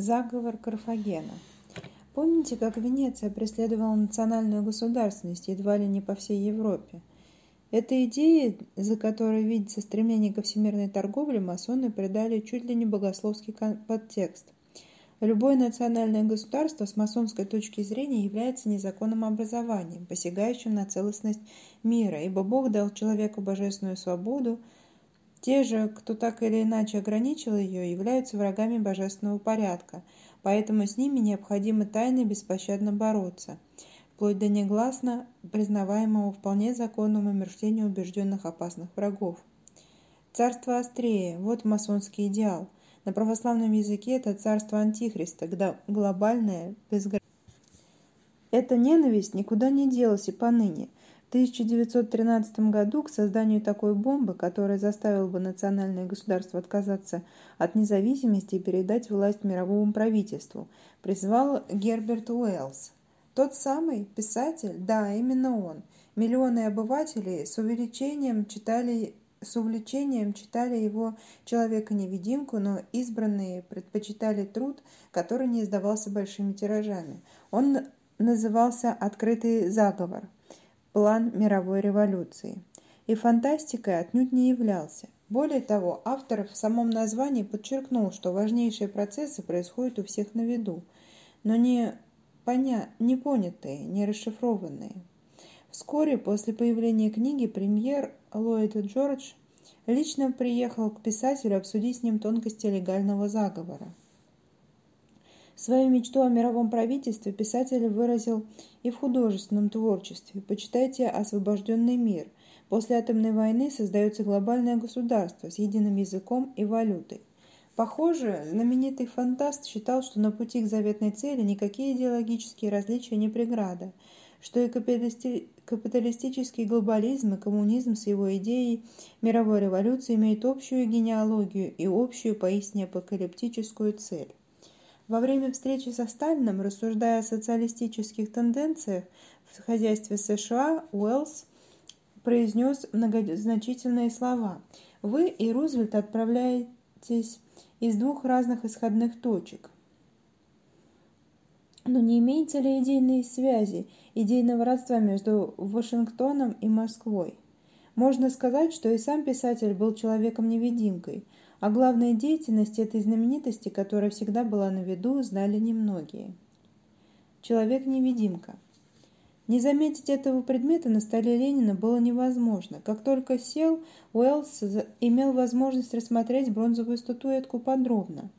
Заговор Карфагена. Помните, как Венеция преследовала национальную государственность едва ли не по всей Европе? Этой идее, за которой видится стремление ко всемирной торговле, масоны придали чуть ли не богословский подтекст. Любое национальное государство с масонской точки зрения является незаконным образованием, посягающим на целостность мира, ибо Бог дал человеку божественную свободу, те же, кто так или иначе ограничил ее, являются врагами божественного порядка, поэтому с ними необходимо тайно и беспощадно бороться, вплоть до негласно признаваемого вполне законным омерщения убежденных опасных врагов. Царство острее – вот масонский идеал. На православном языке это царство Антихриста, глобальное, безграничное. Эта ненависть никуда не делась и поныне – 1913 году к созданию такой бомбы, которая заставила бы национальное государство отказаться от независимости и передать власть мировому правительству, призвал Герберт Уэллс. Тот самый писатель, да, именно он. Миллионы обывателей с увеличением читали с увлечением читали его «Человека-невидимку», но избранные предпочитали труд, который не издавался большими тиражами. Он назывался «Открытый заговор» план мировой революции. И фантастикой отнюдь не являлся. Более того, автор в самом названии подчеркнул, что важнейшие процессы происходят у всех на виду, но не, поня... не понятые, не расшифрованные. Вскоре после появления книги премьер Ллойд Джордж лично приехал к писателю обсудить с ним тонкости легального заговора. Свою мечту о мировом правительстве писатель выразил и в художественном творчестве. Почитайте «Освобожденный мир». После атомной войны создается глобальное государство с единым языком и валютой. Похоже, знаменитый фантаст считал, что на пути к заветной цели никакие идеологические различия не преграда, что и капиталистический глобализм и коммунизм с его идеей мировой революции имеют общую генеалогию и общую поистине апокалиптическую цель. Во время встречи со Сталиным, рассуждая о социалистических тенденциях в хозяйстве США, Уэллс произнес многозначительные слова. «Вы и Рузвельт отправляетесь из двух разных исходных точек. Но не имеете ли идейной связи, идейного родства между Вашингтоном и Москвой? Можно сказать, что и сам писатель был человеком-невидимкой – о главной деятельности этой знаменитости, которая всегда была на виду, знали немногие. Человек-невидимка. Не заметить этого предмета на столе Ленина было невозможно. Как только сел, Уэллс имел возможность рассмотреть бронзовую статуэтку подробно.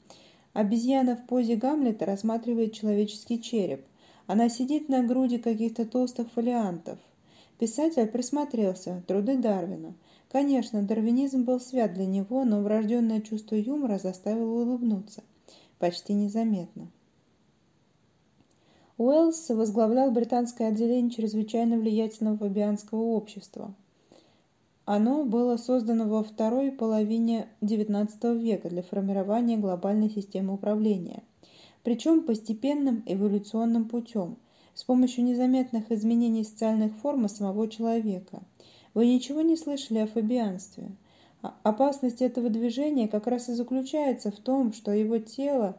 Обезьяна в позе Гамлета рассматривает человеческий череп. Она сидит на груди каких-то толстых фолиантов. Писатель присмотрелся. Труды Дарвина. Конечно, дарвинизм был свят для него, но врожденное чувство юмора заставило улыбнуться. Почти незаметно. Уэллс возглавлял британское отделение чрезвычайно влиятельного фабианского общества. Оно было создано во второй половине XIX века для формирования глобальной системы управления, причем постепенным эволюционным путем, с помощью незаметных изменений социальных форм самого человека – вы ничего не слышали о фабианстве? А, опасность этого движения как раз и заключается в том, что его тело,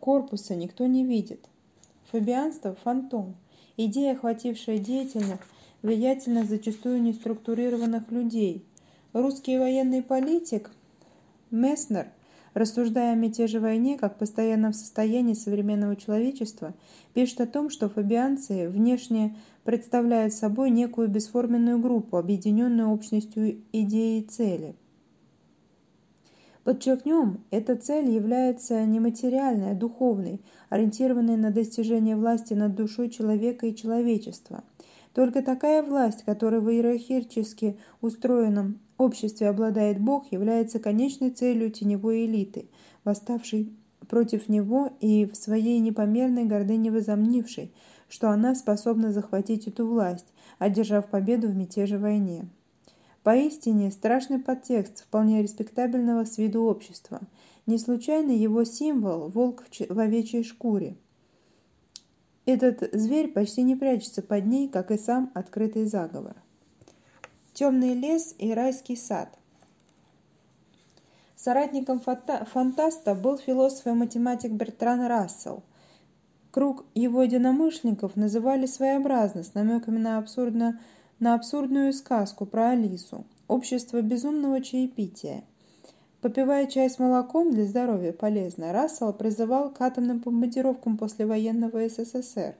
корпуса никто не видит. Фабианство – фантом, идея, охватившая деятельных, влиятельных, зачастую неструктурированных людей. Русский военный политик Месснер – рассуждая о мятеже войне как постоянном состоянии современного человечества, пишет о том, что фабианцы внешне представляют собой некую бесформенную группу, объединенную общностью идеи и цели. Подчеркнем, эта цель является нематериальной, а духовной, ориентированной на достижение власти над душой человека и человечества. Только такая власть, которая в иерархически устроенном обществе обладает Бог, является конечной целью теневой элиты, восставшей против него и в своей непомерной гордыне возомнившей, что она способна захватить эту власть, одержав победу в мятеже войне. Поистине страшный подтекст вполне респектабельного с виду общества. Не случайно его символ – волк в овечьей шкуре. Этот зверь почти не прячется под ней, как и сам открытый заговор. Темный лес и райский сад. Соратником фантаста был философ и математик Бертран Рассел. Круг его единомышленников называли своеобразно, с намеками на, абсурдно, на абсурдную сказку про Алису «Общество безумного чаепития». Попивая чай с молоком для здоровья полезно, Рассел призывал к атомным бомбардировкам послевоенного СССР.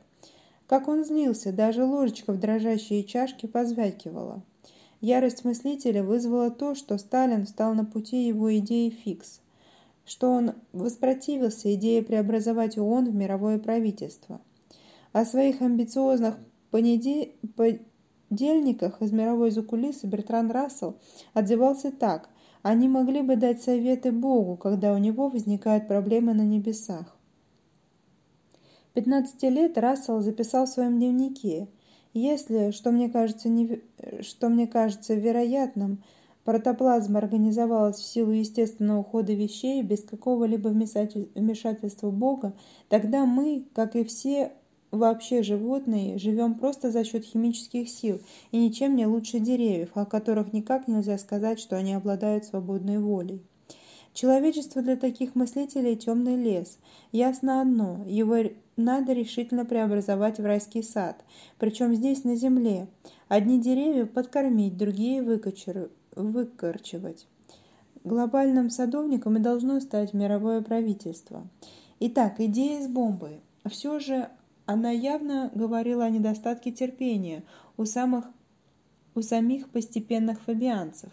Как он злился, даже ложечка в дрожащие чашки позвякивала. Ярость мыслителя вызвала то, что Сталин встал на пути его идеи фикс, что он воспротивился идее преобразовать ООН в мировое правительство. О своих амбициозных понедельниках из мировой закулисы Бертран Рассел отзывался так «Они могли бы дать советы Богу, когда у него возникают проблемы на небесах». 15 лет Рассел записал в своем дневнике «Если, что мне кажется, не, что мне кажется вероятным, протоплазма организовалась в силу естественного хода вещей без какого-либо вмешательства Бога, тогда мы, как и все вообще животные, живем просто за счет химических сил и ничем не лучше деревьев, о которых никак нельзя сказать, что они обладают свободной волей. Человечество для таких мыслителей – темный лес. Ясно одно – его надо решительно преобразовать в райский сад, причем здесь, на земле. Одни деревья подкормить, другие выкорчевать. Глобальным садовником и должно стать мировое правительство. Итак, идея с бомбой. Все же она явно говорила о недостатке терпения у, самых, у самих постепенных фабианцев.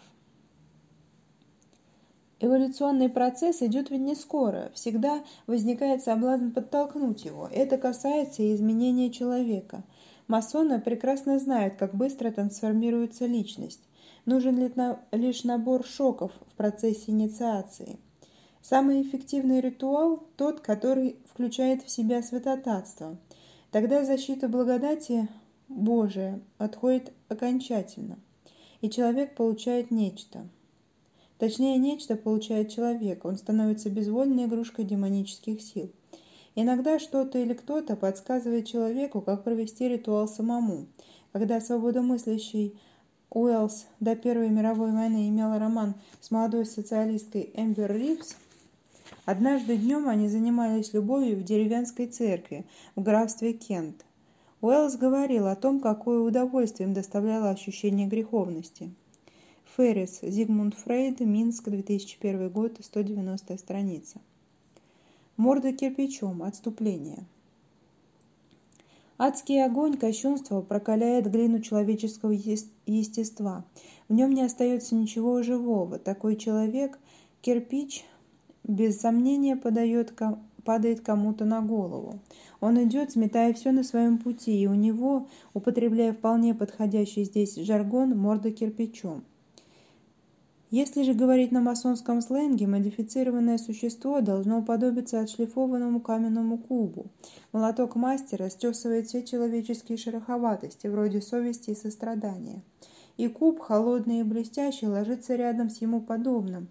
Эволюционный процесс идет ведь не скоро, всегда возникает соблазн подтолкнуть его. Это касается и изменения человека. Масоны прекрасно знают, как быстро трансформируется личность. Нужен лишь набор шоков в процессе инициации. Самый эффективный ритуал – тот, который включает в себя святотатство. Тогда защита благодати Божия отходит окончательно, и человек получает нечто – Точнее, нечто получает человек, он становится безвольной игрушкой демонических сил. Иногда что-то или кто-то подсказывает человеку, как провести ритуал самому. Когда свободомыслящий Уэллс до Первой мировой войны имел роман с молодой социалисткой Эмбер Ривз, однажды днем они занимались любовью в деревенской церкви в графстве Кент. Уэллс говорил о том, какое удовольствие им доставляло ощущение греховности. Феррис, Зигмунд Фрейд, Минск, 2001 год, 190 страница. Морда кирпичом. Отступление. Адский огонь кощунства прокаляет глину человеческого естества. В нем не остается ничего живого. Такой человек, кирпич, без сомнения подает, падает кому-то на голову. Он идет, сметая все на своем пути, и у него, употребляя вполне подходящий здесь жаргон, морда кирпичом. Если же говорить на масонском сленге, модифицированное существо должно уподобиться отшлифованному каменному кубу. Молоток мастера стесывает все человеческие шероховатости, вроде совести и сострадания. И куб, холодный и блестящий, ложится рядом с ему подобным,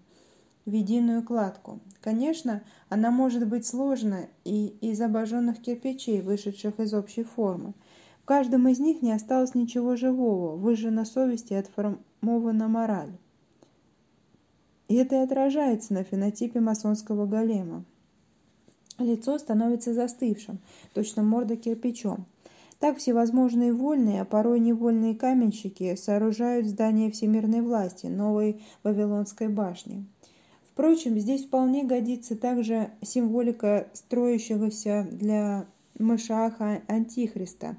в единую кладку. Конечно, она может быть сложена и из обожженных кирпичей, вышедших из общей формы. В каждом из них не осталось ничего живого, выжжена совесть и отформована мораль. И это и отражается на фенотипе масонского голема. Лицо становится застывшим, точно морда кирпичом. Так всевозможные вольные, а порой невольные каменщики сооружают здание всемирной власти, новой Вавилонской башни. Впрочем, здесь вполне годится также символика строящегося для Машаха Антихриста,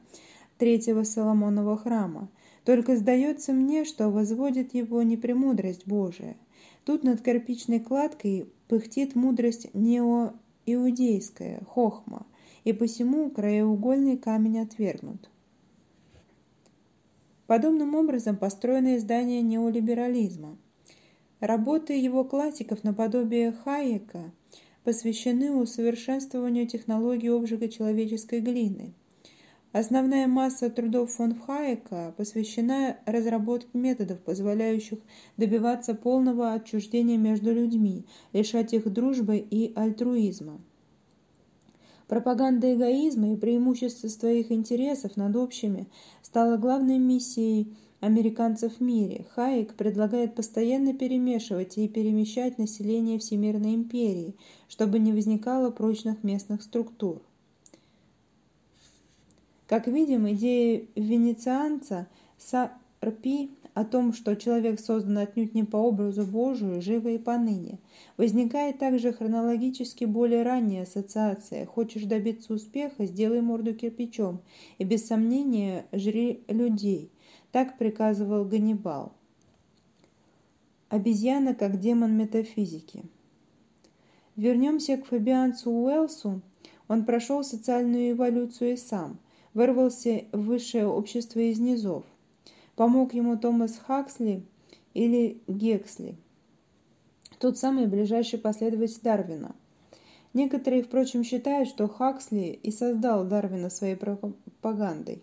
третьего Соломонова храма. Только сдается мне, что возводит его не премудрость Божия, Тут над кирпичной кладкой пыхтит мудрость неоиудейская, хохма, и посему краеугольный камень отвергнут. Подобным образом построено издание неолиберализма. Работы его классиков наподобие Хайека посвящены усовершенствованию технологии обжига человеческой глины – Основная масса трудов фон Хайека посвящена разработке методов, позволяющих добиваться полного отчуждения между людьми, лишать их дружбы и альтруизма. Пропаганда эгоизма и преимущество своих интересов над общими стала главной миссией американцев в мире, Хайек предлагает постоянно перемешивать и перемещать население Всемирной империи, чтобы не возникало прочных местных структур. Как видим, идея венецианца Сарпи о том, что человек создан отнюдь не по образу Божию, живо и поныне. Возникает также хронологически более ранняя ассоциация «хочешь добиться успеха, сделай морду кирпичом, и без сомнения жри людей». Так приказывал Ганнибал. Обезьяна как демон метафизики. Вернемся к Фабианцу Уэлсу. Он прошел социальную эволюцию и сам, вырвался в высшее общество из низов. Помог ему Томас Хаксли или Гексли, тот самый ближайший последователь Дарвина. Некоторые, впрочем, считают, что Хаксли и создал Дарвина своей пропагандой.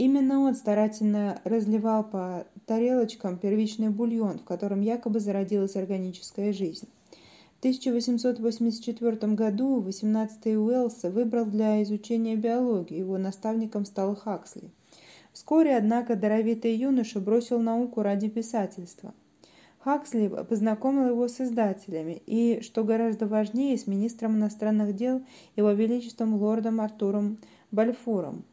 Именно он старательно разливал по тарелочкам первичный бульон, в котором якобы зародилась органическая жизнь. В 1884 году 18-й Уэллс выбрал для изучения биологии, его наставником стал Хаксли. Вскоре, однако, даровитый юноша бросил науку ради писательства. Хаксли познакомил его с издателями и, что гораздо важнее, с министром иностранных дел его величеством лордом Артуром Бальфуром.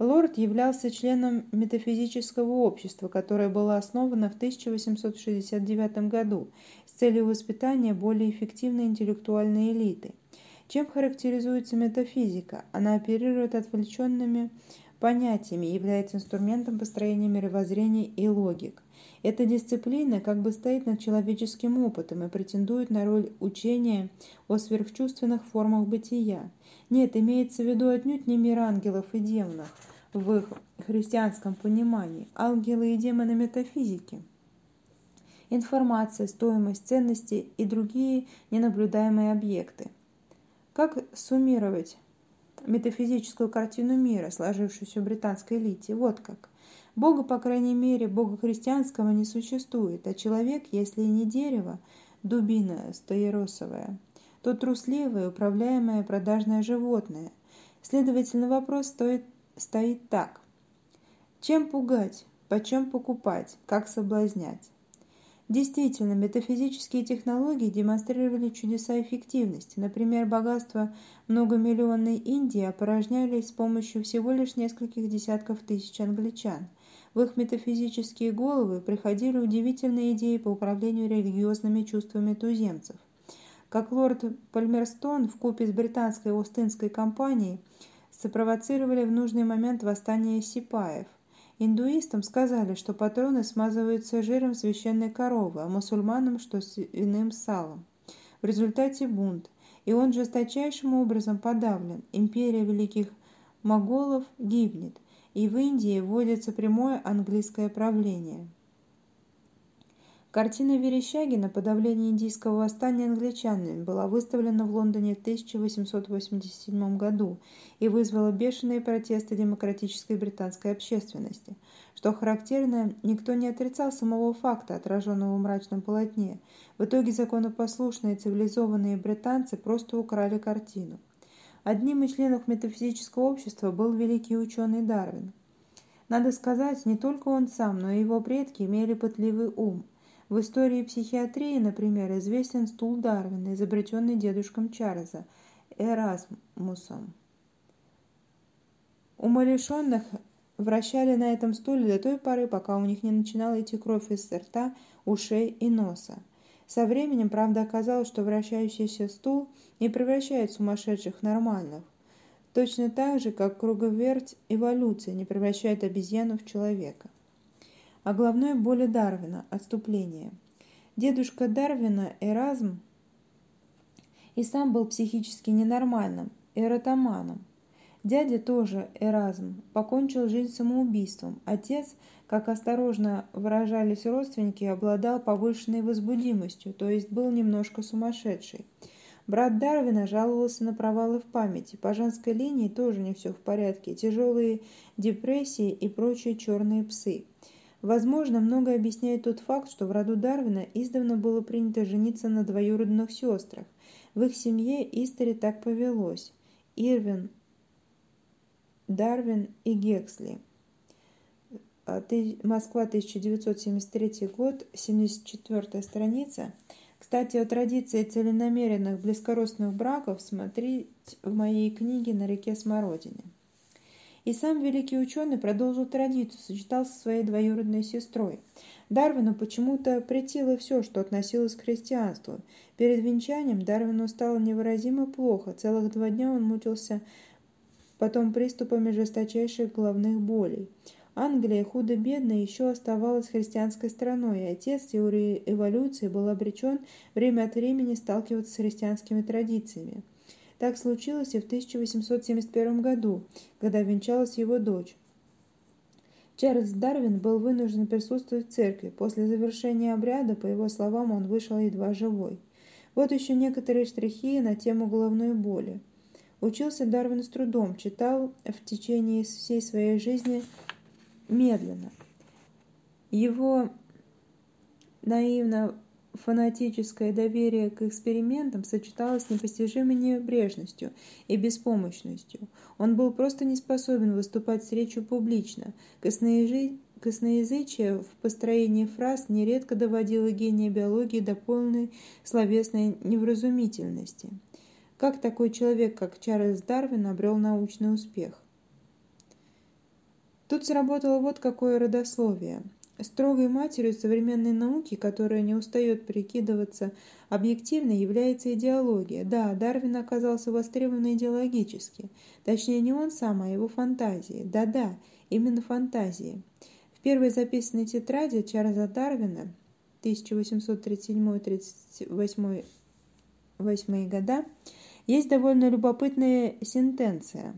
Лорд являлся членом метафизического общества, которое было основано в 1869 году с целью воспитания более эффективной интеллектуальной элиты. Чем характеризуется метафизика? Она оперирует отвлеченными понятиями, является инструментом построения мировоззрения и логик. Эта дисциплина как бы стоит над человеческим опытом и претендует на роль учения о сверхчувственных формах бытия. Нет, имеется в виду отнюдь не мир ангелов и демонов в их христианском понимании, ангелы и демоны метафизики. Информация, стоимость, ценности и другие ненаблюдаемые объекты. Как суммировать метафизическую картину мира, сложившуюся в британской элите. Вот как. Бога, по крайней мере, Бога христианского не существует, а человек, если и не дерево, дубина стаиросовая, то трусливое, управляемое продажное животное. Следовательно, вопрос стоит, стоит так. Чем пугать, почем покупать, как соблазнять? Действительно, метафизические технологии демонстрировали чудеса эффективности. Например, богатство многомиллионной Индии опорожнялись с помощью всего лишь нескольких десятков тысяч англичан. В их метафизические головы приходили удивительные идеи по управлению религиозными чувствами туземцев. Как лорд Пальмерстон в купе с британской Остинской компанией сопровоцировали в нужный момент восстание сипаев – Индуистам сказали, что патроны смазываются жиром священной коровы, а мусульманам, что свиным салом. В результате бунт, и он жесточайшим образом подавлен. Империя великих моголов гибнет, и в Индии вводится прямое английское правление. Картина Верещагина «Подавление индийского восстания англичанами» была выставлена в Лондоне в 1887 году и вызвала бешеные протесты демократической британской общественности. Что характерно, никто не отрицал самого факта, отраженного в мрачном полотне. В итоге законопослушные цивилизованные британцы просто украли картину. Одним из членов метафизического общества был великий ученый Дарвин. Надо сказать, не только он сам, но и его предки имели пытливый ум – в истории психиатрии, например, известен стул Дарвина, изобретенный дедушком Чарльза Эразмусом. Умалишенных вращали на этом стуле до той поры, пока у них не начинала идти кровь из рта, ушей и носа. Со временем, правда, оказалось, что вращающийся стул не превращает сумасшедших в нормальных. Точно так же, как круговерть эволюции не превращает обезьяну в человека о головной боли Дарвина – отступление. Дедушка Дарвина, Эразм, и сам был психически ненормальным, эротоманом. Дядя тоже, Эразм, покончил жизнь самоубийством. Отец, как осторожно выражались родственники, обладал повышенной возбудимостью, то есть был немножко сумасшедший. Брат Дарвина жаловался на провалы в памяти. По женской линии тоже не все в порядке. Тяжелые депрессии и прочие черные псы. Возможно, многое объясняет тот факт, что в роду Дарвина издавна было принято жениться на двоюродных сестрах. В их семье Истори так повелось. Ирвин, Дарвин и Гексли. Москва, 1973 год, 74 страница. Кстати, о традиции целенамеренных близкородственных браков смотреть в моей книге «На реке Смородине». И сам великий ученый продолжил традицию, сочетался со своей двоюродной сестрой. Дарвину почему-то претило все, что относилось к христианству. Перед венчанием Дарвину стало невыразимо плохо. Целых два дня он мучился потом приступами жесточайших головных болей. Англия худо-бедно еще оставалась христианской страной, и отец теории эволюции был обречен время от времени сталкиваться с христианскими традициями. Так случилось и в 1871 году, когда венчалась его дочь. Чарльз Дарвин был вынужден присутствовать в церкви. После завершения обряда, по его словам, он вышел едва живой. Вот еще некоторые штрихи на тему головной боли. Учился Дарвин с трудом, читал в течение всей своей жизни медленно. Его наивно фанатическое доверие к экспериментам сочеталось с непостижимой небрежностью и беспомощностью. Он был просто не способен выступать с речью публично. Косноязычие в построении фраз нередко доводило гения биологии до полной словесной невразумительности. Как такой человек, как Чарльз Дарвин, обрел научный успех? Тут сработало вот какое родословие. Строгой матерью современной науки, которая не устает прикидываться объективной, является идеология. Да, Дарвин оказался востребован идеологически. Точнее, не он сам, а его фантазии. Да-да, именно фантазии. В первой записанной тетради Чарльза Дарвина 1837-38 года есть довольно любопытная сентенция.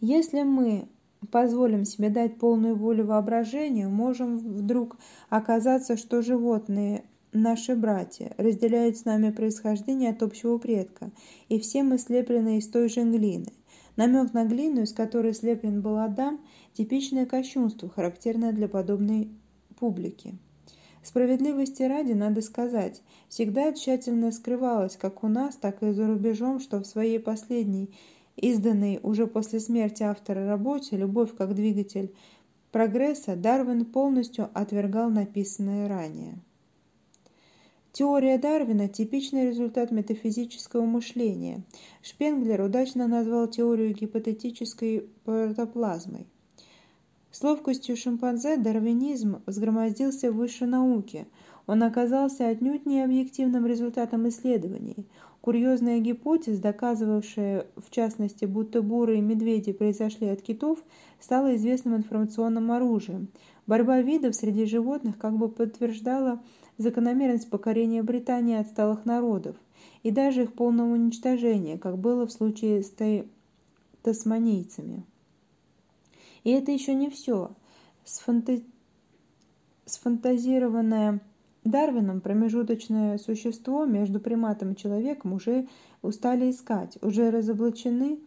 Если мы позволим себе дать полную волю воображению, можем вдруг оказаться, что животные, наши братья, разделяют с нами происхождение от общего предка, и все мы слеплены из той же глины. Намек на глину, из которой слеплен был Адам, типичное кощунство, характерное для подобной публики. Справедливости ради, надо сказать, всегда тщательно скрывалось как у нас, так и за рубежом, что в своей последней изданной уже после смерти автора работе «Любовь как двигатель прогресса», Дарвин полностью отвергал написанное ранее. Теория Дарвина – типичный результат метафизического мышления. Шпенглер удачно назвал теорию гипотетической протоплазмой. С ловкостью шимпанзе дарвинизм взгромоздился выше науки. Он оказался отнюдь не объективным результатом исследований. Курьезная гипотеза, доказывавшая, в частности, будто буры и медведи произошли от китов, стала известным информационным оружием. Борьба видов среди животных как бы подтверждала закономерность покорения Британии отсталых народов и даже их полного уничтожения, как было в случае с тасманийцами. И это еще не все. Сфанта... Сфантазированная Дарвином промежуточное существо между приматом и человеком уже устали искать, уже разоблачены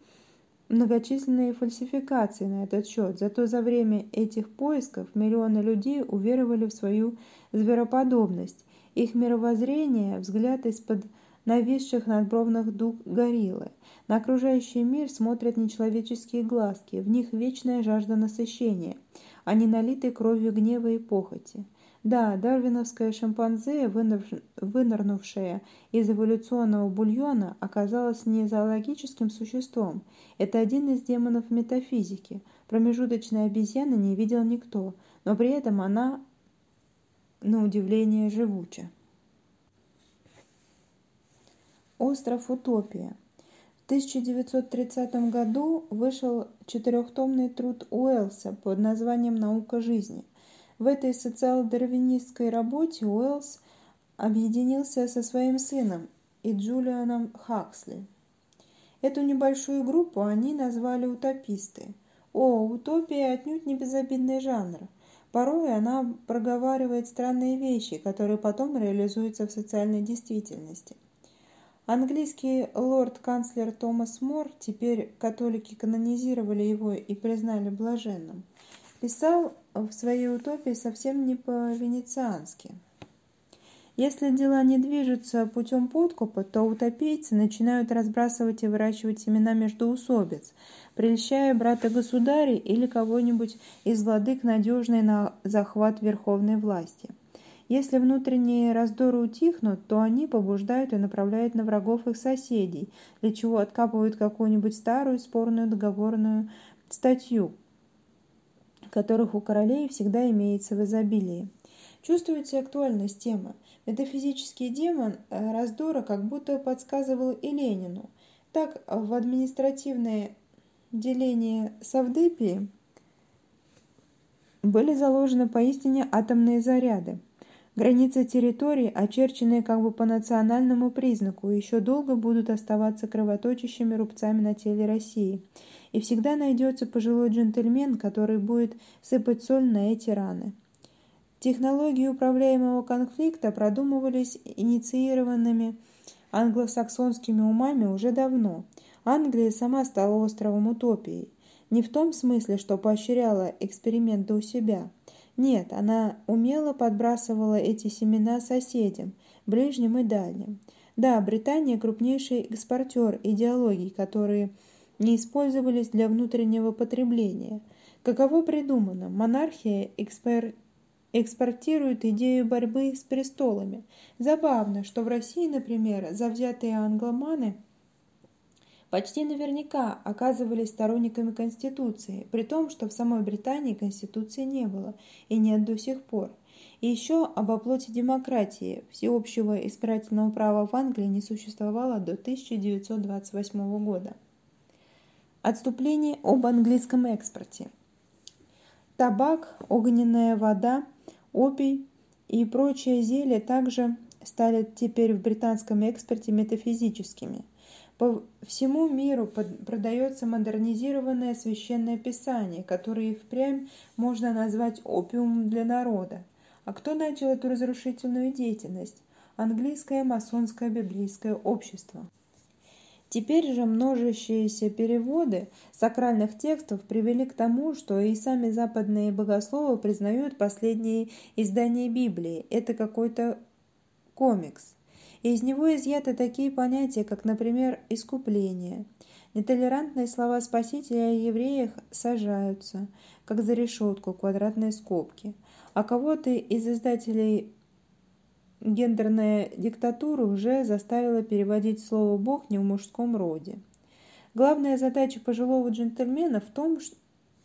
многочисленные фальсификации на этот счет, зато за время этих поисков миллионы людей уверовали в свою звероподобность. Их мировоззрение – взгляд из-под нависших надбровных дуг гориллы. На окружающий мир смотрят нечеловеческие глазки, в них вечная жажда насыщения, а не налитой кровью гнева и похоти. Да, дарвиновская шимпанзе, вынырнувшая из эволюционного бульона, оказалась не зоологическим существом. Это один из демонов метафизики. Промежуточной обезьяны не видел никто, но при этом она, на удивление, живуча. Остров Утопия. В 1930 году вышел четырехтомный труд Уэллса под названием «Наука жизни». В этой социал-дарвинистской работе Уэллс объединился со своим сыном и Джулианом Хаксли. Эту небольшую группу они назвали утописты. О, утопия отнюдь не безобидный жанр. Порой она проговаривает странные вещи, которые потом реализуются в социальной действительности. Английский лорд-канцлер Томас Мор, теперь католики канонизировали его и признали блаженным – писал в своей утопии совсем не по-венециански. Если дела не движутся путем подкупа, то утопийцы начинают разбрасывать и выращивать семена междоусобиц, прельщая брата государя или кого-нибудь из владык надежный на захват верховной власти. Если внутренние раздоры утихнут, то они побуждают и направляют на врагов их соседей, для чего откапывают какую-нибудь старую спорную договорную статью, которых у королей всегда имеется в изобилии. Чувствуете актуальность темы? Метафизический демон э, раздора как будто подсказывал и Ленину. Так, в административное деление Савдепии были заложены поистине атомные заряды. Границы территории, очерченные как бы по национальному признаку, еще долго будут оставаться кровоточащими рубцами на теле России. И всегда найдется пожилой джентльмен, который будет сыпать соль на эти раны. Технологии управляемого конфликта продумывались инициированными англосаксонскими умами уже давно. Англия сама стала островом утопии. Не в том смысле, что поощряла эксперименты у себя – нет, она умело подбрасывала эти семена соседям, ближним и дальним. Да, Британия крупнейший экспортер идеологий, которые не использовались для внутреннего потребления. Каково придумано? Монархия экспер... экспортирует идею борьбы с престолами. Забавно, что в России, например, завзятые англоманы – почти наверняка оказывались сторонниками Конституции, при том, что в самой Британии Конституции не было и нет до сих пор. И еще об оплоте демократии всеобщего избирательного права в Англии не существовало до 1928 года. Отступление об английском экспорте. Табак, огненная вода, опий и прочие зелья также стали теперь в британском экспорте метафизическими – по всему миру продается модернизированное священное писание, которое и впрямь можно назвать опиумом для народа. А кто начал эту разрушительную деятельность? Английское масонское библейское общество. Теперь же множащиеся переводы сакральных текстов привели к тому, что и сами западные богословы признают последние издания Библии. Это какой-то комикс и из него изъяты такие понятия, как, например, искупление. Нетолерантные слова Спасителя о евреях сажаются, как за решетку квадратные скобки. А кого-то из издателей гендерная диктатура уже заставила переводить слово «бог» не в мужском роде. Главная задача пожилого джентльмена в том,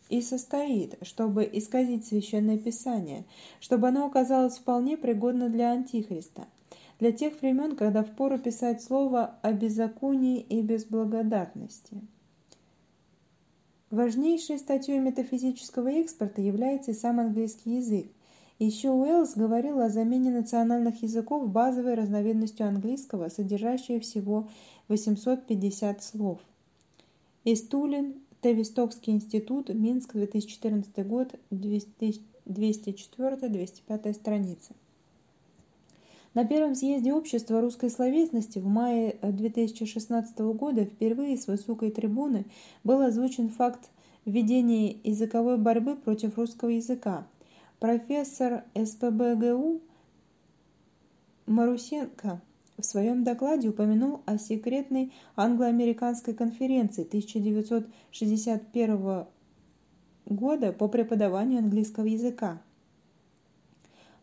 и состоит, чтобы исказить священное писание, чтобы оно оказалось вполне пригодно для антихриста – для тех времен, когда впору писать слово о беззаконии и безблагодатности. Важнейшей статьей метафизического экспорта является и сам английский язык. Еще Уэллс говорил о замене национальных языков базовой разновидностью английского, содержащей всего 850 слов. Истулин, Тавистокский институт, Минск, 2014 год, 204-205 страница. На первом съезде общества русской словесности в мае 2016 года впервые с высокой трибуны был озвучен факт введения языковой борьбы против русского языка. Профессор СПБГУ Марусенко в своем докладе упомянул о секретной англо-американской конференции 1961 года по преподаванию английского языка.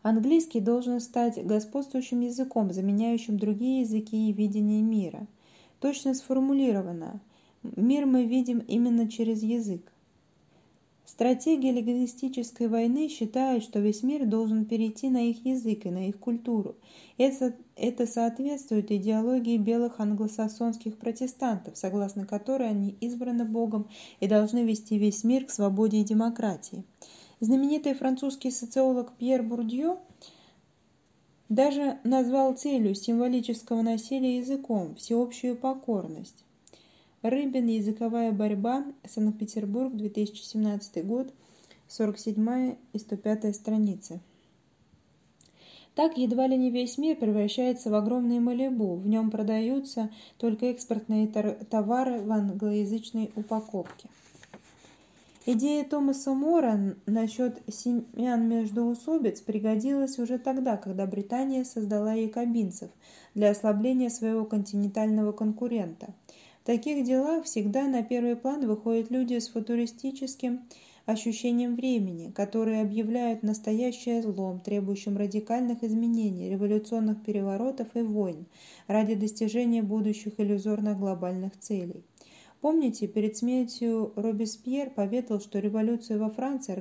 Английский должен стать господствующим языком, заменяющим другие языки и видение мира. Точно сформулировано. Мир мы видим именно через язык. Стратегия лингвистической войны считает, что весь мир должен перейти на их язык и на их культуру. Это, это соответствует идеологии белых англосаксонских протестантов, согласно которой они избраны Богом и должны вести весь мир к свободе и демократии. Знаменитый французский социолог Пьер Бурдье даже назвал целью символического насилия языком всеобщую покорность. Рыбин. Языковая борьба. Санкт-Петербург. 2017 год. 47 и 105 страницы. Так едва ли не весь мир превращается в огромный Малибу. В нем продаются только экспортные товары в англоязычной упаковке. Идея Томаса Мора насчет семян междоусобиц пригодилась уже тогда, когда Британия создала якобинцев для ослабления своего континентального конкурента. В таких делах всегда на первый план выходят люди с футуристическим ощущением времени, которые объявляют настоящее злом, требующим радикальных изменений, революционных переворотов и войн ради достижения будущих иллюзорных глобальных целей. Помните, перед смертью Робеспьер поведал, что революцию во Франции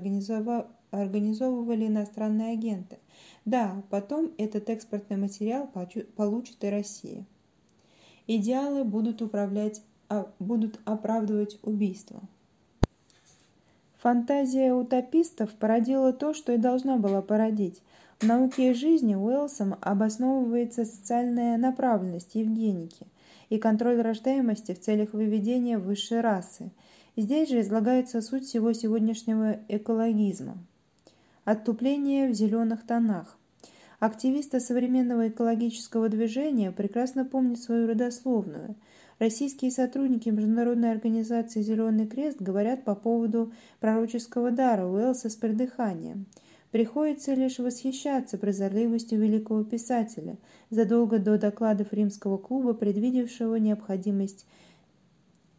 организовывали иностранные агенты. Да, потом этот экспортный материал получит и Россия. Идеалы будут, управлять, а, будут оправдывать убийство. Фантазия утопистов породила то, что и должна была породить. В науке и жизни Уэллсом обосновывается социальная направленность Евгеники – и контроль рождаемости в целях выведения высшей расы. Здесь же излагается суть всего сегодняшнего экологизма. Оттупление в зеленых тонах. Активисты современного экологического движения прекрасно помнят свою родословную. Российские сотрудники Международной организации «Зеленый крест» говорят по поводу пророческого дара Уэллса с придыханием – Приходится лишь восхищаться прозорливостью великого писателя, задолго до докладов римского клуба, предвидевшего необходимость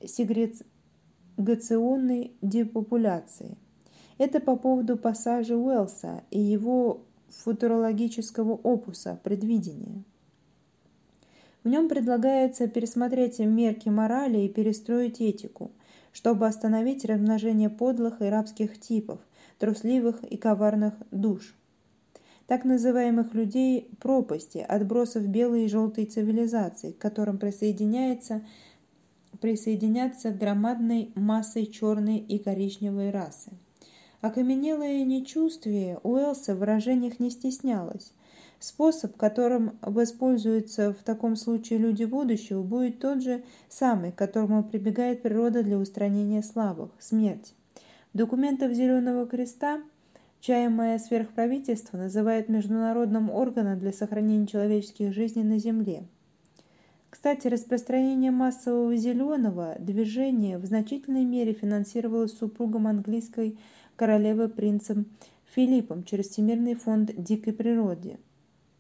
сегрегационной депопуляции. Это по поводу пассажа Уэллса и его футурологического опуса «Предвидение». В нем предлагается пересмотреть мерки морали и перестроить этику, чтобы остановить размножение подлых и рабских типов, трусливых и коварных душ. Так называемых людей пропасти, отбросов белой и желтой цивилизации, к которым присоединяется, присоединятся громадной массой черной и коричневой расы. Окаменелое нечувствие Уэлса в выражениях не стеснялось. Способ, которым воспользуются в таком случае люди будущего, будет тот же самый, к которому прибегает природа для устранения слабых – смерть. Документов Зеленого Креста чаемое сверхправительство называет международным органом для сохранения человеческих жизней на Земле. Кстати, распространение массового зеленого движения в значительной мере финансировалось супругом английской королевы принцем Филиппом через Всемирный фонд дикой природы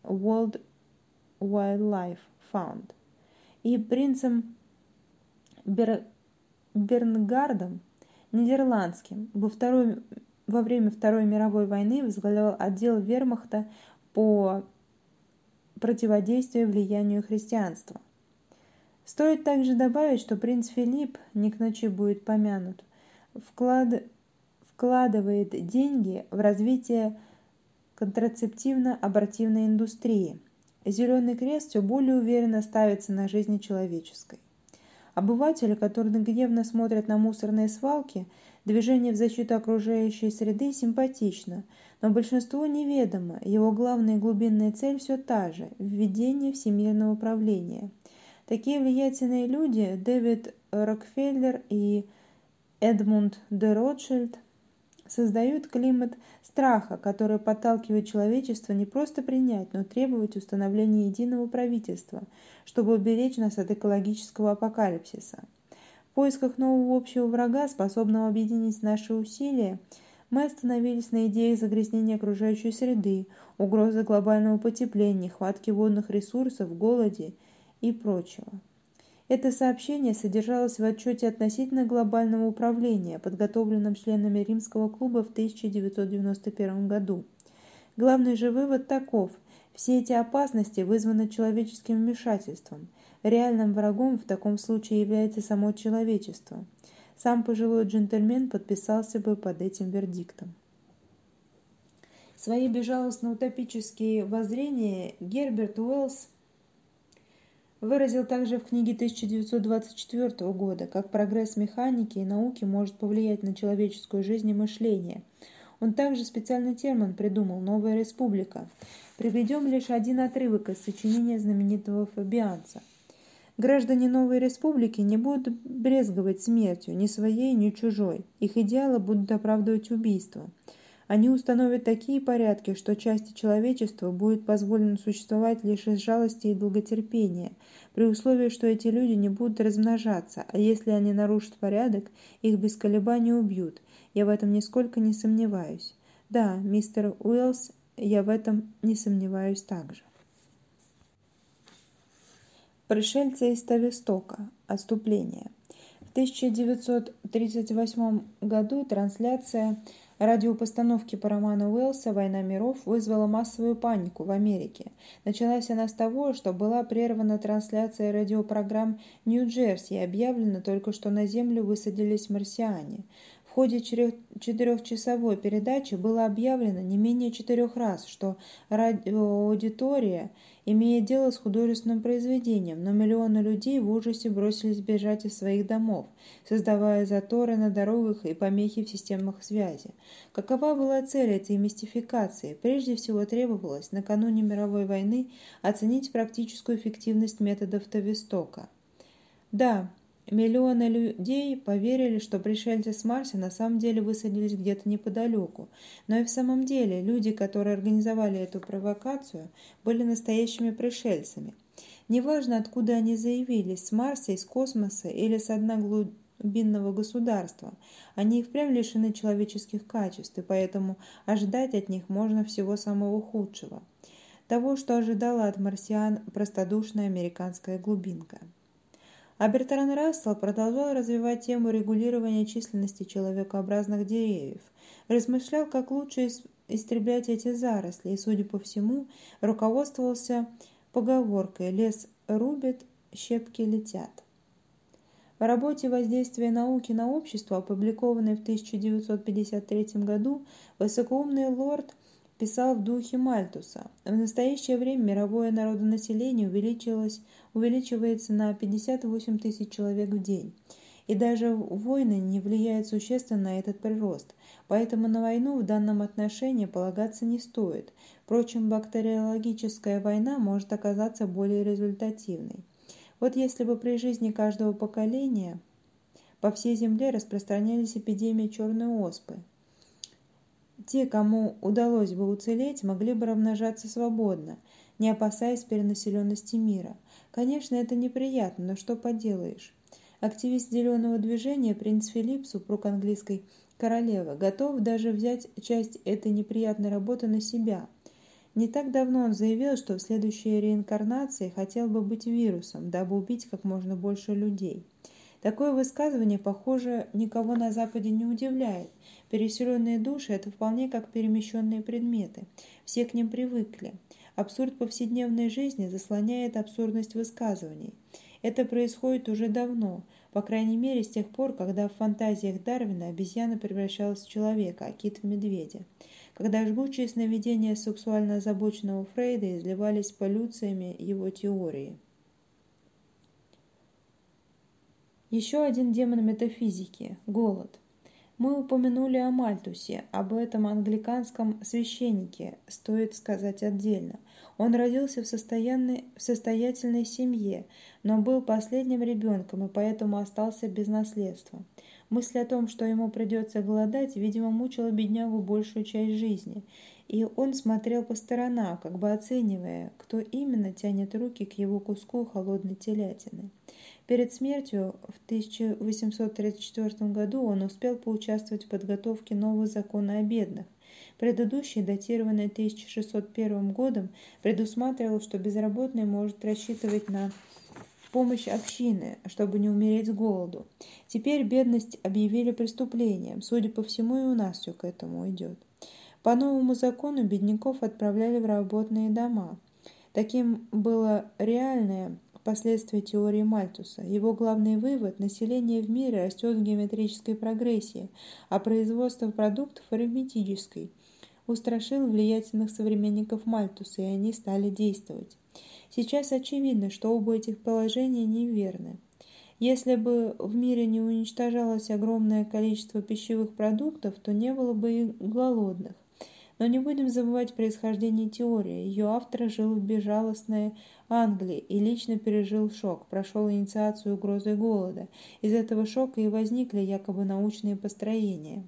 World Wildlife Fund и принцем Бер... Бернгардом нидерландским. Во, второй, во время Второй мировой войны возглавлял отдел вермахта по противодействию влиянию христианства. Стоит также добавить, что принц Филипп, не к ночи будет помянут, вклад, вкладывает деньги в развитие контрацептивно-абортивной индустрии. Зеленый крест все более уверенно ставится на жизни человеческой. Обыватели, которые гневно смотрят на мусорные свалки, движение в защиту окружающей среды симпатично, но большинству неведомо, его главная глубинная цель все та же – введение всемирного управления. Такие влиятельные люди – Дэвид Рокфеллер и Эдмунд де Ротшильд – создают климат страха, который подталкивает человечество не просто принять, но требовать установления единого правительства, чтобы уберечь нас от экологического апокалипсиса. В поисках нового общего врага, способного объединить наши усилия, мы остановились на идеях загрязнения окружающей среды, угрозы глобального потепления, нехватки водных ресурсов, голоде и прочего. Это сообщение содержалось в отчете относительно глобального управления, подготовленном членами Римского клуба в 1991 году. Главный же вывод таков. Все эти опасности вызваны человеческим вмешательством. Реальным врагом в таком случае является само человечество. Сам пожилой джентльмен подписался бы под этим вердиктом. Свои безжалостно-утопические воззрения Герберт Уэллс выразил также в книге 1924 года, как прогресс механики и науки может повлиять на человеческую жизнь и мышление. Он также специальный термин придумал «Новая республика». Приведем лишь один отрывок из сочинения знаменитого фабианца. Граждане новой республики не будут брезговать смертью, ни своей, ни чужой. Их идеалы будут оправдывать убийство. Они установят такие порядки, что части человечества будет позволено существовать лишь из жалости и долготерпения, при условии, что эти люди не будут размножаться, а если они нарушат порядок, их без колебаний убьют. Я в этом нисколько не сомневаюсь. Да, мистер Уиллс, я в этом не сомневаюсь также. Пришельцы из Тавистока. Отступление. В 1938 году трансляция радиопостановки по роману Уэллса «Война миров» вызвала массовую панику в Америке. Началась она с того, что была прервана трансляция радиопрограмм Нью-Джерси и объявлено только, что на Землю высадились марсиане. Ходе четырехчасовой передачи было объявлено не менее четырех раз, что радиоаудитория имеет дело с художественным произведением, но миллионы людей в ужасе бросились бежать из своих домов, создавая заторы на дорогах и помехи в системах связи. Какова была цель этой мистификации? Прежде всего требовалось накануне мировой войны оценить практическую эффективность методов Тавистока. Да, Миллионы людей поверили, что пришельцы с Марса на самом деле высадились где-то неподалеку. Но и в самом деле люди, которые организовали эту провокацию, были настоящими пришельцами. Неважно, откуда они заявились, с Марса, из космоса или с дна глубинного государства, они и впрямь лишены человеческих качеств, и поэтому ожидать от них можно всего самого худшего. Того, что ожидала от марсиан простодушная американская глубинка. А Бертран Рассел продолжал развивать тему регулирования численности человекообразных деревьев, размышлял, как лучше истреблять эти заросли, и, судя по всему, руководствовался поговоркой «лес рубит, щепки летят». В работе «Воздействие науки на общество», опубликованной в 1953 году, высокоумный лорд писал в духе Мальтуса. В настоящее время мировое народонаселение увеличилось, увеличивается на 58 тысяч человек в день. И даже войны не влияют существенно на этот прирост, поэтому на войну в данном отношении полагаться не стоит. Впрочем, бактериологическая война может оказаться более результативной. Вот если бы при жизни каждого поколения по всей Земле распространялись эпидемии черной оспы, те, кому удалось бы уцелеть, могли бы размножаться свободно, не опасаясь перенаселенности мира. Конечно, это неприятно, но что поделаешь. Активист зеленого движения принц Филипп, супруг английской королевы, готов даже взять часть этой неприятной работы на себя. Не так давно он заявил, что в следующей реинкарнации хотел бы быть вирусом, дабы убить как можно больше людей. Такое высказывание, похоже, никого на Западе не удивляет. Переселенные души – это вполне как перемещенные предметы. Все к ним привыкли. Абсурд повседневной жизни заслоняет абсурдность высказываний. Это происходит уже давно, по крайней мере с тех пор, когда в фантазиях Дарвина обезьяна превращалась в человека, а кит в медведя. Когда жгучие сновидения сексуально озабоченного Фрейда изливались полюциями его теории. Еще один демон метафизики – голод. Мы упомянули о Мальтусе, об этом англиканском священнике, стоит сказать отдельно. Он родился в, в состоятельной семье, но был последним ребенком и поэтому остался без наследства. Мысль о том, что ему придется голодать, видимо, мучила беднягу большую часть жизни, и он смотрел по сторонам, как бы оценивая, кто именно тянет руки к его куску холодной телятины. Перед смертью в 1834 году он успел поучаствовать в подготовке нового закона о бедных. Предыдущий, датированный 1601 годом, предусматривал, что безработный может рассчитывать на помощь общины, чтобы не умереть с голоду. Теперь бедность объявили преступлением. Судя по всему, и у нас все к этому идет. По новому закону бедняков отправляли в работные дома. Таким было реальное Последствия теории Мальтуса. Его главный вывод – население в мире растет в геометрической прогрессии, а производство продуктов – арифметической. Устрашил влиятельных современников Мальтуса, и они стали действовать. Сейчас очевидно, что оба этих положения неверны. Если бы в мире не уничтожалось огромное количество пищевых продуктов, то не было бы и голодных. Но не будем забывать происхождение теории. Ее автор жил в безжалостной Англии и лично пережил шок, прошел инициацию угрозы голода. Из этого шока и возникли якобы научные построения.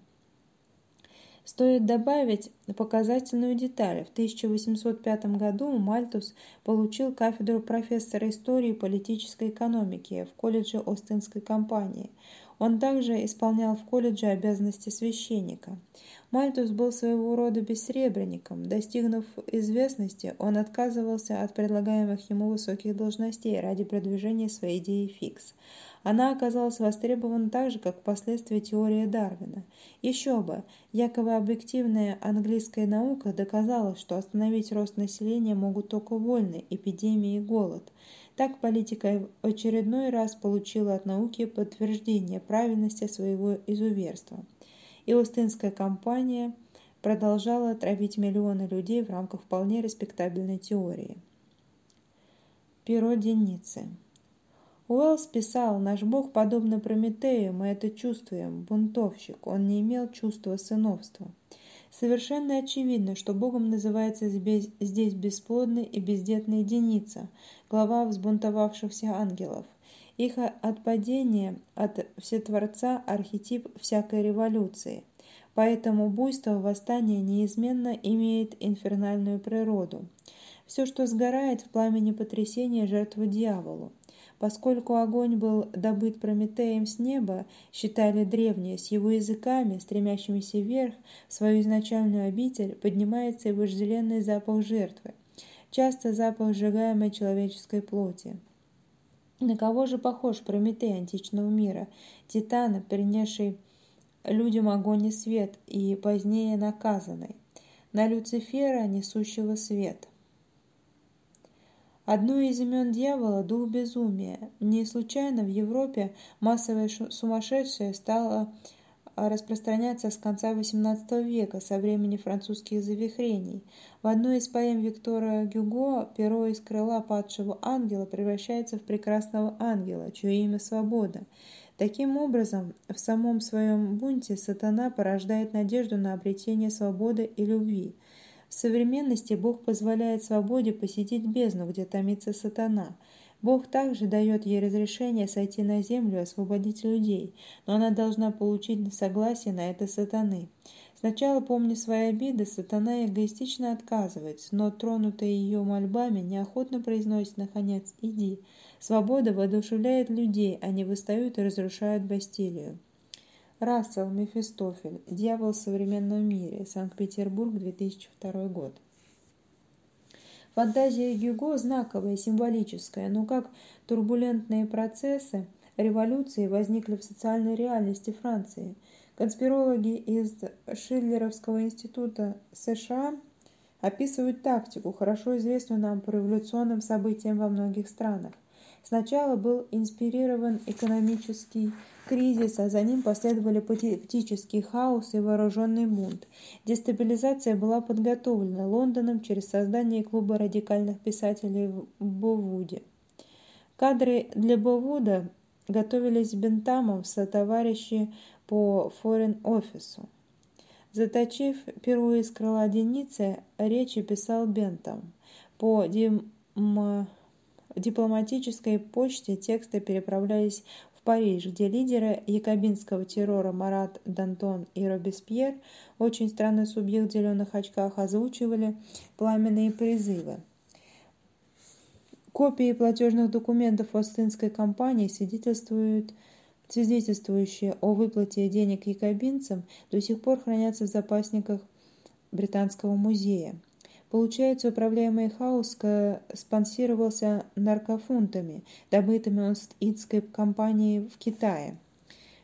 Стоит добавить показательную деталь. В 1805 году Мальтус получил кафедру профессора истории и политической экономики в колледже Остинской компании. Он также исполнял в колледже обязанности священника. Мальтус был своего рода бессребренником. Достигнув известности, он отказывался от предлагаемых ему высоких должностей ради продвижения своей идеи фикс. Она оказалась востребована так же, как впоследствии теория Дарвина. Еще бы, якобы объективная английская наука доказала, что остановить рост населения могут только войны, эпидемии и голод. Так политика в очередной раз получила от науки подтверждение правильности своего изуверства. И Остинская компания продолжала травить миллионы людей в рамках вполне респектабельной теории. Перо Деницы Уэллс писал, «Наш Бог, подобно Прометею, мы это чувствуем, бунтовщик, он не имел чувства сыновства». Совершенно очевидно, что Богом называется здесь бесплодный и бездетная единица, глава взбунтовавшихся ангелов. Их отпадение от Всетворца – архетип всякой революции. Поэтому буйство восстания неизменно имеет инфернальную природу. Все, что сгорает в пламени потрясения, жертва дьяволу. Поскольку огонь был добыт Прометеем с неба, считали древние, с его языками, стремящимися вверх, в свою изначальную обитель, поднимается и вожделенный запах жертвы, часто запах сжигаемой человеческой плоти. На кого же похож Прометей античного мира, Титана, принесший людям огонь и свет, и позднее наказанный? На Люцифера, несущего свет. Одно из имен дьявола – дух безумия. Не случайно в Европе массовое сумасшествие стало распространяться с конца XVIII века, со времени французских завихрений. В одной из поэм Виктора Гюго перо из крыла падшего ангела превращается в прекрасного ангела, чье имя – свобода. Таким образом, в самом своем бунте сатана порождает надежду на обретение свободы и любви – в современности Бог позволяет свободе посетить бездну, где томится сатана. Бог также дает ей разрешение сойти на землю и освободить людей, но она должна получить согласие на это сатаны. Сначала, помня свои обиды, сатана эгоистично отказывается, но, тронутая ее мольбами, неохотно произносит, наконец, «Иди». Свобода воодушевляет людей, они восстают и разрушают Бастилию. Рассел Мефистофель. Дьявол в современном мире. Санкт-Петербург, 2002 год. Фантазия Гюго знаковая, символическая, но как турбулентные процессы революции возникли в социальной реальности Франции. Конспирологи из Шиллеровского института США описывают тактику, хорошо известную нам по революционным событиям во многих странах. Сначала был инспирирован экономический кризис, а за ним последовали политический хаос и вооруженный бунт. Дестабилизация была подготовлена Лондоном через создание клуба радикальных писателей в Бовуде. Кадры для Бовуда готовились Бентамом со товарищи по форен-офису. Заточив перу из крыла Деницы, речи писал Бентам. По дим... дипломатической почте тексты переправлялись в Париж, где лидеры якобинского террора Марат Дантон и Робеспьер, очень странный субъект в зеленых очках, озвучивали пламенные призывы. Копии платежных документов Остинской компании свидетельствуют свидетельствующие о выплате денег якобинцам, до сих пор хранятся в запасниках Британского музея. Получается, управляемый хаос спонсировался наркофунтами, добытыми Ист-Индской компанией в Китае.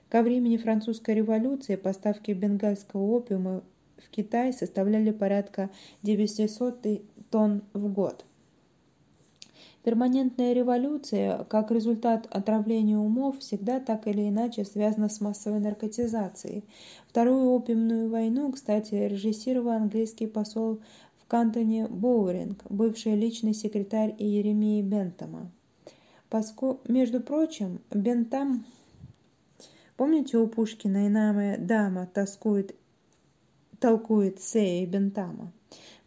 Ко времени французской революции поставки бенгальского опиума в Китай составляли порядка 900 тонн в год. Перманентная революция, как результат отравления умов, всегда так или иначе связана с массовой наркотизацией. Вторую опиумную войну, кстати, режиссировал английский посол Кантони Боуринг, бывший личный секретарь Иеремии Бентама. Поску... Между прочим, Бентам... Помните у Пушкина иная дама тоскует, толкует Сея Бентама?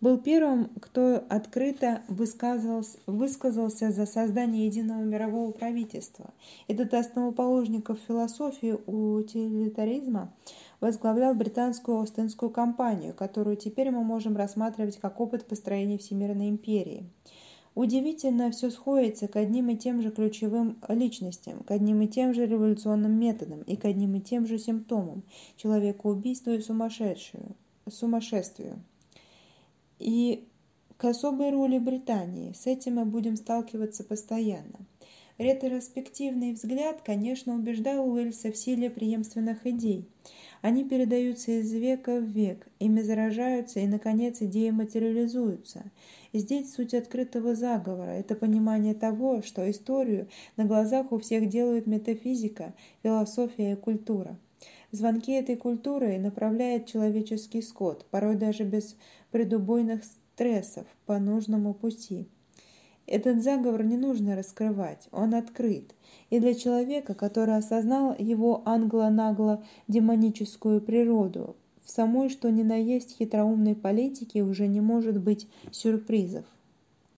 Был первым, кто открыто высказался, высказался за создание единого мирового правительства. Этот основоположников философии утилитаризма – возглавлял британскую Остинскую компанию, которую теперь мы можем рассматривать как опыт построения Всемирной империи. Удивительно все сходится к одним и тем же ключевым личностям, к одним и тем же революционным методам и к одним и тем же симптомам – человекоубийству и сумасшествию. И к особой роли Британии. С этим мы будем сталкиваться постоянно. Ретроспективный взгляд, конечно, убеждал Уэльса в силе преемственных идей. Они передаются из века в век, ими заражаются и, наконец, идеи материализуются. Здесь суть открытого заговора – это понимание того, что историю на глазах у всех делают метафизика, философия и культура. Звонки этой культуры направляет человеческий скот, порой даже без предубойных стрессов, по нужному пути. Этот заговор не нужно раскрывать, он открыт. И для человека, который осознал его англо-нагло-демоническую природу, в самой что ни на есть хитроумной политике уже не может быть сюрпризов.